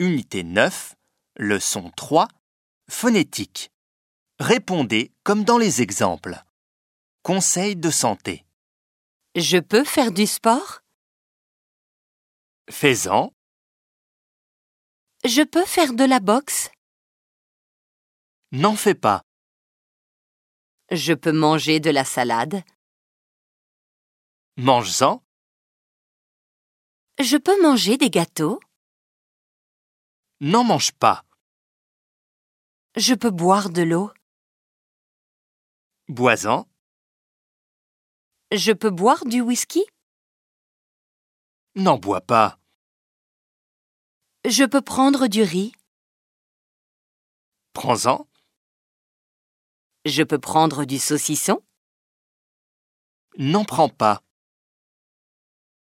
Unité 9, leçon 3, phonétique. Répondez comme dans les exemples. Conseil de santé. Je peux faire du sport? Fais-en, Je peux faire de la boxe? N'en fais pas, Je peux manger de la salade? Mange-en, Je peux manger des gâteaux? N'en mange pas, Je peux boire de l'eau. Bois-en, Je peux boire du whisky. N'en bois pas, Je peux prendre du riz. Prends-en, Je peux prendre du saucisson. N'en prends pas.